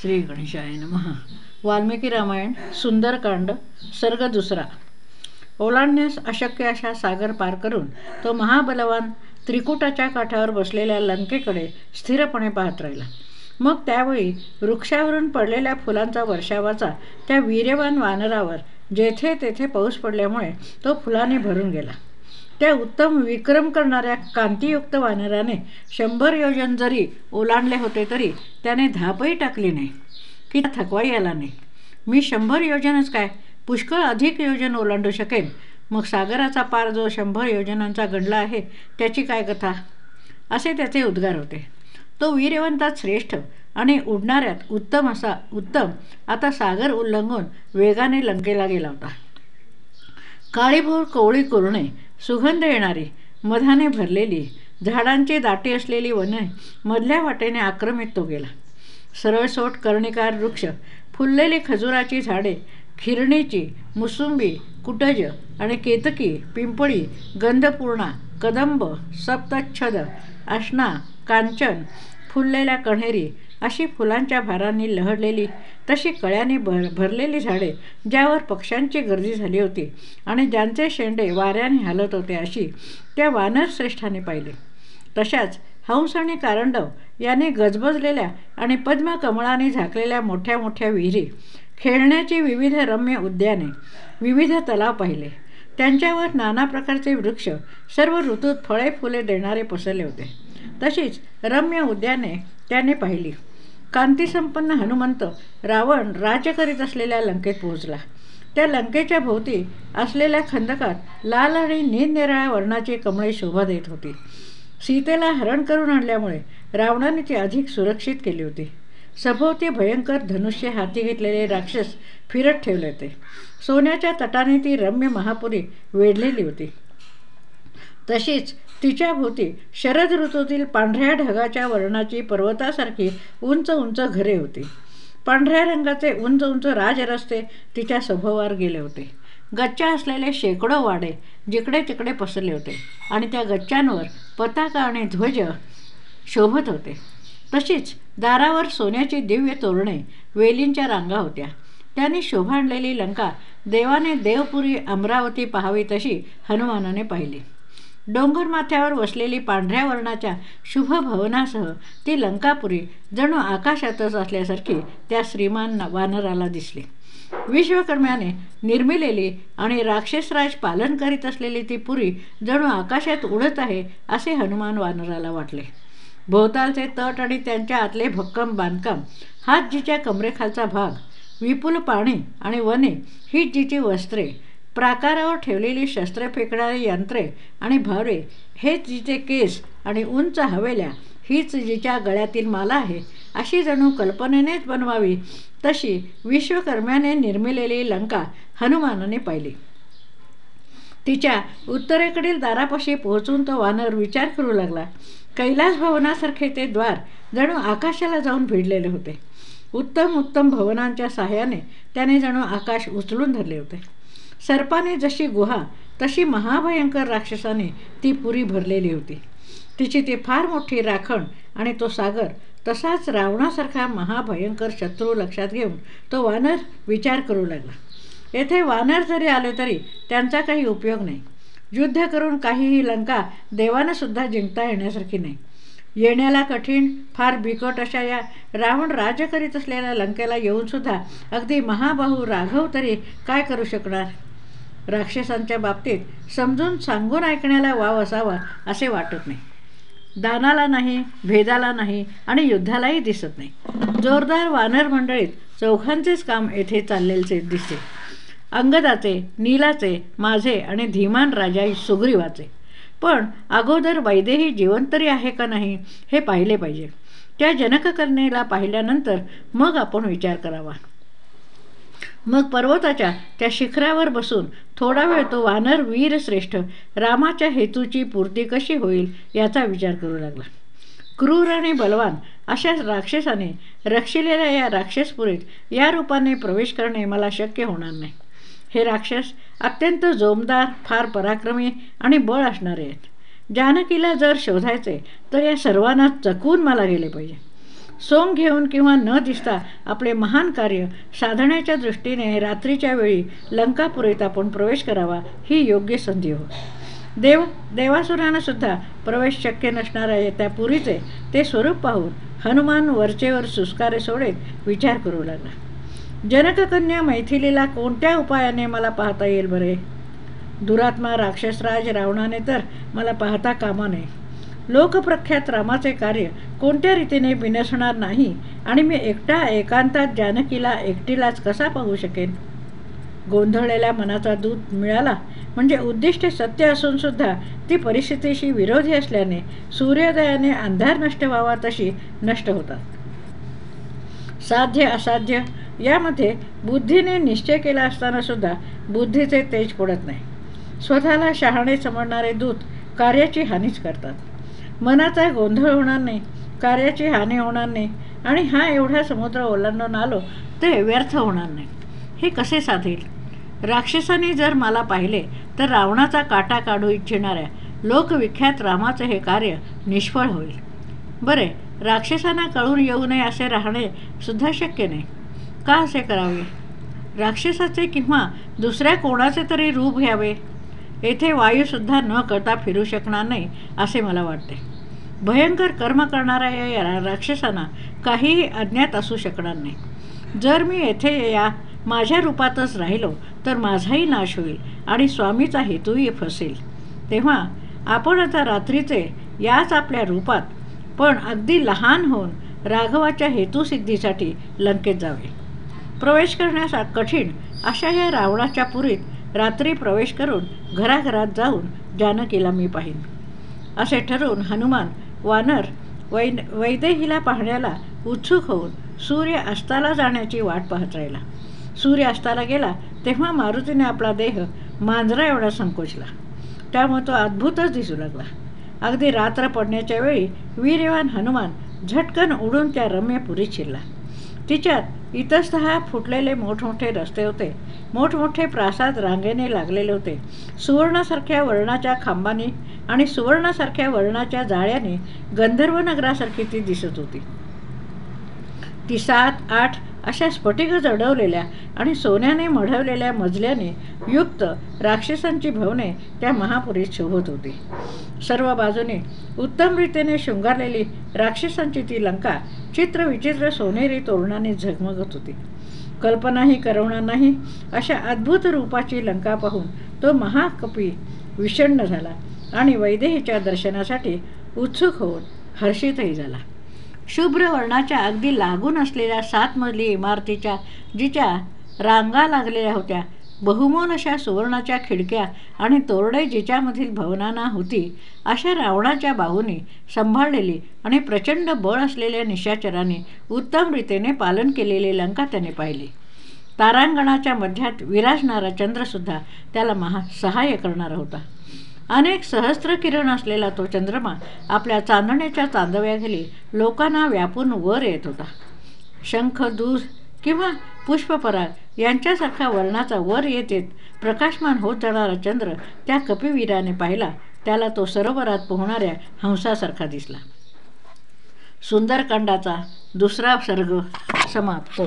श्री गणेशाय महा वाल्मिकी रामायण सुंदरकांड सर्ग दुसरा. ओलांडण्यास अशक्य अशा सागर पार करून तो महाबलवान त्रिकुटाच्या काठावर बसलेल्या लंकेकडे स्थिरपणे पाहत राहिला. मग त्यावेळी वृक्षावरून पडलेल्या फुलांचा वर्षावाचा त्या वीर्यवान वानरावर जेथे तेथे पाऊस पडल्यामुळे तो फुलाने भरून गेला. त्या उत्तम विक्रम करणाऱ्या कांतीयुक्त वानराने शंभर योजन जरी ओलांडले होते तरी त्याने धापही टाकली नाही. की थकवाई आला नाही. मी शंभर योजनच काय? पुष्कळ अधिक योजन ओलांडू शकेन. मग सागराचा पार जो शंभर योजनांचा गणला आहे त्याची काय कथा? असे त्याचे उद्गार होते. तो वीरवंतात श्रेष्ठ आणि उडणाऱ्यात उत्तम असा उत्तम आता सागर उल्लंघून वेगाने लंकेला गेला होता. काळीभोर कोवळी कुरणे सुगंध येणारी मधाने भरलेली झाडांची दाटी असलेली वने मधल्या वाटेने आक्रमित तो गेला. सरळसोट कर्णिकार वृक्ष फुललेली खजुराची झाडे खिरणीची मुसुंबी कुटज आणि केतकी पिंपळी गंधपूर्णा कदंब सप्तच्छद आशना कांचन फुललेल्या कण्हेरी अशी फुलांच्या भारांनी लहडलेली तशी कळ्याने भर भरलेली झाडे ज्यावर पक्ष्यांची गर्दी झाली होती आणि ज्यांचे शेंडे वाऱ्याने हलत होते अशी त्या वानरश्रेष्ठाने पाहिले. तशाच हंस आणि कारंडव याने गजबजलेल्या आणि पद्मकमळाने झाकलेल्या मोठ्या मोठ्या विहिरी खेळण्याची विविध रम्य उद्याने विविध तलाव पाहिले. त्यांच्यावर नाना प्रकारचे वृक्ष सर्व ऋतूत फळे फुले देणारे पसरले होते. तशीच रम्य उद्याने त्याने पाहिली. कांतीसंपन्न हनुमंत रावण राज्य करीत असलेल्या लंकेत पोहोचला. त्या लंकेच्या भोवती असलेल्या खंदकात लाल आणि निरनिराळ्या वर्णाची कमळे शोभा देत होती. सीतेला हरण करून आणल्यामुळे रावणाने ती अधिक सुरक्षित केली होती. सभोवती भयंकर धनुष्य हाती घेतलेले राक्षस फिरत ठेवले होते. सोन्याच्या तटाने ती रम्य महापुरी वेढलेली होती. तशीच तिच्या भोवती शरद ऋतूतील पांढऱ्या ढगाच्या वर्णाची पर्वतासारखी उंच उंच घरे होती. पांढऱ्या रंगाचे उंच उंच राजरस्ते तिच्या सभोवार गेले होते. गच्च्या असलेले शेकडो वाडे जिकडे तिकडे पसरले होते आणि त्या गच्च्यांवर पताका आणि ध्वज शोभत होते. तशीच दारावर सोन्याची दिव्य तोरणे वेलींच्या रांगा होत्या. त्यांनी शोभाणलेली लंका देवाने देवपुरी अमरावती पाहावी तशी हनुमानाने पाहिली. डोंगरमाथ्यावर वसलेली पांढऱ्या वर्णाच्या शुभ भवनासह ती लंकापुरी जणू आकाशातच असल्यासारखी त्या श्रीमान वानराला दिसली. विश्वकर्म्याने निर्मिलेली आणि राक्षसराज पालन करीत असलेली ती पुरी जणू आकाशात उडत आहे असे हनुमान वानराला वाटले. भोवतालचे तट आणि त्यांच्या आतले भक्कम बांधकाम हात जिच्या कमरेखालचा भाग विपुल पाणी आणि वने ही जिची वस्त्रे प्राकारावर ठेवलेली शस्त्रे फेकणारी यंत्रे आणि भावरे हेच जिचे केस आणि उंच हवेल्या हीच जिच्या गळ्यातील माला आहे अशी जणू कल्पनेनेच बनवावी तशी विश्वकर्म्याने निर्मिलेली लंका हनुमानाने पाहिली. तिच्या उत्तरेकडील दारापाशी पोहोचून तो वानर विचार करू लागला. कैलास भवनासारखे ते द्वार जणू आकाशाला जाऊन भिडलेले होते. उत्तम उत्तम भवनांच्या सहाय्याने त्याने जणू आकाश उचलून धरले होते. सर्पाने जशी गुहा तशी महाभयंकर राक्षसाने ती पुरी भरलेली होती. तिची ती फार मोठी राखण आणि तो सागर तसाच रावणासारखा महाभयंकर शत्रू लक्षात घेऊन तो वानर विचार करू लागला. येथे वानर जरी आले तरी त्यांचा काही उपयोग नाही. युद्ध करून काहीही लंका देवानंसुद्धा जिंकता येण्यासारखी नाही. येण्याला कठीण फार बिकट अशा या रावण राज्य करीत असलेल्या लंकेला येऊनसुद्धा अगदी महाबाहू राघव तरी काय करू शकणार? राक्षसांच्या बाबतीत समजून सांगून ऐकण्याला वाव असावा असे वाटत नाही. दानाला नाही भेदाला नाही आणि युद्धालाही दिसत नाही. जोरदार वानर मंडळीत चौघांचेच काम येथे चाललेले दिसते. अंगदाचे नीलाचे माझे आणि धीमान राजा सुग्रीवाचे. पण अगोदर वैदेही जिवंतरी आहे का नाही हे पाहिले पाहिजे. त्या जनककर्णीला पाहिल्यानंतर मग आपण विचार करावा. मग पर्वताच्या त्या शिखरावर बसून थोडा वेळ तो वानर वीरश्रेष्ठ रामाच्या हेतूची पूर्ती कशी होईल याचा विचार करू लागला. क्रूर आणि बलवान अशा राक्षसाने रक्षिलेल्या या राक्षसपुरीत या रूपाने प्रवेश करणे मला शक्य होणार नाही. हे राक्षस अत्यंत जोमदार फार पराक्रमी आणि बळ असणारे आहेत. जानकीला जर शोधायचे तर या सर्वांना चकवून मला गेले पाहिजे. सोंग घेऊन किंवा न दिसता आपले महान कार्य साधण्याच्या दृष्टीने रात्रीच्या वेळी लंकापुरीत आपण प्रवेश करावा ही योग्य संधी हो. देव देवासुरानंसुद्धा प्रवेश शक्य नसणाऱ्या त्या पुरीचे ते स्वरूप पाहून हनुमान वरचेवर सुस्कारे सोडेत विचार करू लागला. जनककन्या मैथिलीला कोणत्या उपायाने मला पाहता येईल बरे? दुरात्मा राक्षसराज रावणाने तर मला पाहता कामा नये. लोकप्रख्यात रामाचे कार्य कोणत्या रीतीने बिनसणार नाही आणि मी एकटा एकांतात जानकीला एकटीलाच कसा पाहू शकेन? गोंधळलेल्या मनाचा दूत मिळाला म्हणजे उद्दिष्टे सत्य असून सुद्धा ती परिस्थितीशी विरोधी असल्याने सूर्योदयाने अंधार नष्ट व्हावा तशी नष्ट होतात. साध्य असाध्य यामध्ये बुद्धीने निश्चय केला असताना सुद्धा बुद्धीचे तेज पडत नाही. स्वतःला शहाणे समजणारे दूत कार्याची हानीच करतात. मनाचा गोंधळ होणार नाही कार्याची हानी होणार नाही आणि हा एवढा समुद्र ओलांडून आलो ते व्यर्थ होणार नाही. हे कसे साधेल? राक्षसाने जर मला पाहिले तर रावणाचा काटा काढू इच्छिणाऱ्या लोकविख्यात रामाचं हे कार्य निष्फळ होईल. बरे राक्षसांना कळून येऊ नये असे राहणे सुद्धा शक्य नाही. का असे करावे? राक्षसाचे किंवा दुसऱ्या कोणाचे तरी रूप घ्यावे? येथे वायूसुद्धा न करता फिरू शकणार नाही असे मला वाटते. भयंकर कर्म करणाऱ्या या राक्षसांना काहीही अज्ञात असू शकणार नाही. जर मी येथे या माझ्या रूपातच राहिलो तर माझाही नाश होईल आणि स्वामीचा हेतूही फसेल. तेव्हा आपण आता रात्रीचे याच आपल्या रूपात पण अगदी लहान होऊन राघवाच्या हेतुसिद्धीसाठी लंकेत जावे. प्रवेश करण्यास कठीण अशा या रावणाच्या पुरीत रात्री प्रवेश करून घराघरात जाऊन जानकीला मी पाहीन. असे ठरवून हनुमान वानर वै वैदेहीला पाहण्याला उत्सुक होऊन सूर्य अस्ताला जाण्याची वाट पाहत राहिला. सूर्य अस्ताला गेला तेव्हा मारुतीने आपला देह मांजरा एवढा संकोचला. त्यामुळे तो अद्भुतच दिसू लागला. अगदी रात्र पडण्याच्या वेळी वीर्यवान हनुमान झटकन उडून त्या रम्यपुरीत शिरला. तिच्यात इतस्तः फुटलेले मोठमोठे रस्ते होते. मोठमोठे प्रासाद रांगेने लागलेले होते. सुवर्णासारख्या वर्णाच्या खांबाने आणि सुवर्णासारख्या वर्णाच्या जाळ्याने गंधर्वनगरासारखी ती दिसत होती. ती सात आठ अशा स्फटिक जडवलेल्या आणि सोन्याने मढवलेल्या मजल्याने युक्त राक्षसांची भवने त्या महापुरीत शोभत होती. सर्व बाजूने उत्तम रीतीने शृंगारलेली राक्षसांची ती लंका चित्रविचित्र सोनेरी तोरणाने झगमगत होती. कल्पनाही करवणार नाही अशा अद्भुत रूपाची लंका पाहून तो महाकपी विषण्ण झाला आणि वैदेहीच्या दर्शनासाठी उत्सुक होऊन हर्षितही झाला. शुभ्र वर्णाच्या अगदी लागून असलेल्या सात मजली इमारतीच्या जिच्या रांगा लागलेल्या होत्या बहुमोल अशा सुवर्णाच्या खिडक्या आणि तोरडे जिच्यामधील भवनांना होती अशा रावणाच्या बाहूने सांभाळलेली आणि प्रचंड बळ असलेल्या निशाचराने उत्तम रीतीने पालन केलेली लंका त्याने पाहिली. तारांगणाच्या मध्यात विराजणारा चंद्रसुद्धा त्याला महा सहाय्य करणारा होता. अनेक सहस्त्र किरण असलेला तो चंद्रमा आपल्या चांदण्याच्या चांदव्याखाली लोकांना व्यापून वर येत होता. शंख दूध किंवा पुष्पपराग यांच्यासारखा वर्णाचा वर येत येत प्रकाशमान होत जाणारा चंद्र त्या कपिवीराने पाहिला. त्याला तो सरोवरात पोहणाऱ्या हंसासारखा दिसला. सुंदरकांडाचा दुसरा सर्ग समाप्त.